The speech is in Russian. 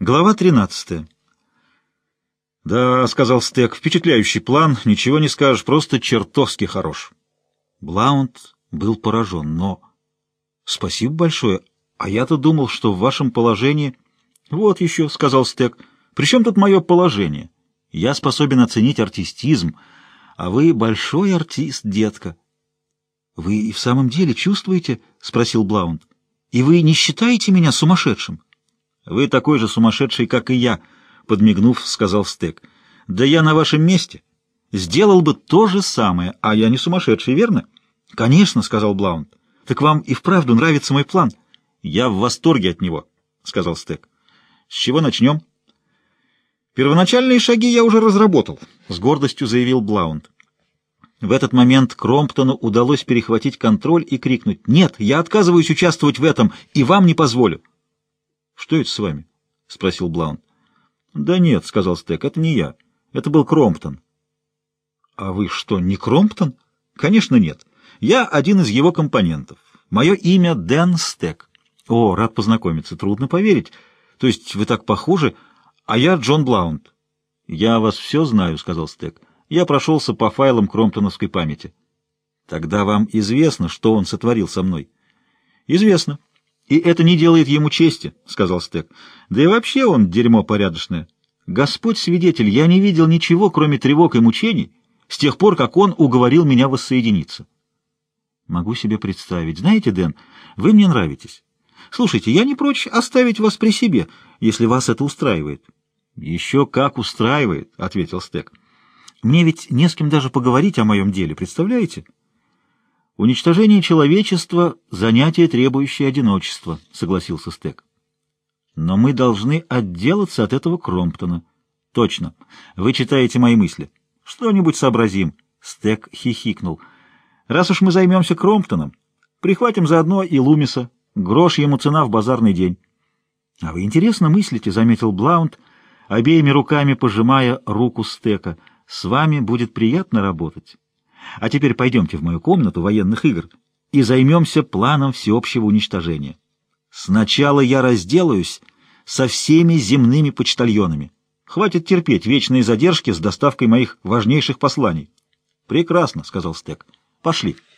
Глава 13. «Да», — сказал Стек, — «впечатляющий план, ничего не скажешь, просто чертовски хорош». Блаунд был поражен, но... «Спасибо большое, а я-то думал, что в вашем положении...» «Вот еще», — сказал Стек, — «при чем тут мое положение? Я способен оценить артистизм, а вы большой артист, детка». «Вы и в самом деле чувствуете?» — спросил Блаунд. «И вы не считаете меня сумасшедшим?» «Вы такой же сумасшедший, как и я», — подмигнув, сказал Стек. «Да я на вашем месте сделал бы то же самое, а я не сумасшедший, верно?» «Конечно», — сказал Блаунд. «Так вам и вправду нравится мой план?» «Я в восторге от него», — сказал Стек. «С чего начнем?» «Первоначальные шаги я уже разработал», — с гордостью заявил Блаунд. В этот момент Кромптону удалось перехватить контроль и крикнуть «Нет, я отказываюсь участвовать в этом и вам не позволю». «Что это с вами?» — спросил Блаун. «Да нет», — сказал Стек, — «это не я. Это был Кромптон». «А вы что, не Кромптон?» «Конечно нет. Я один из его компонентов. Мое имя Дэн Стек». «О, рад познакомиться. Трудно поверить. То есть вы так похожи, а я Джон Блаунд». «Я вас все знаю», — сказал Стек. «Я прошелся по файлам кромптоновской памяти». «Тогда вам известно, что он сотворил со мной?» «Известно». «И это не делает ему чести», — сказал Стек. «Да и вообще он дерьмо порядочное. Господь свидетель, я не видел ничего, кроме тревог и мучений, с тех пор, как он уговорил меня воссоединиться». «Могу себе представить. Знаете, Дэн, вы мне нравитесь. Слушайте, я не прочь оставить вас при себе, если вас это устраивает». «Еще как устраивает», — ответил Стек. «Мне ведь не с кем даже поговорить о моем деле, представляете?» Уничтожение человечества — занятие, требующее одиночества, — согласился Стек. Но мы должны отделаться от этого Кромптона. Точно. Вы читаете мои мысли. Что-нибудь сообразим. Стек хихикнул. Раз уж мы займемся Кромптоном, прихватим заодно и Лумиса. Грош ему цена в базарный день. — А вы интересно мыслите, — заметил Блаунд, обеими руками пожимая руку Стека. — С вами будет приятно работать. А теперь пойдемте в мою комнату военных игр и займемся планом всеобщего уничтожения. Сначала я разделаюсь со всеми земными почтальонами. Хватит терпеть вечные задержки с доставкой моих важнейших посланий. — Прекрасно, — сказал Стек. — Пошли. —